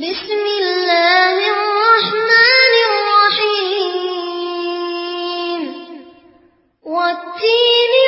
بسم الله الرحمن الرحيم والتين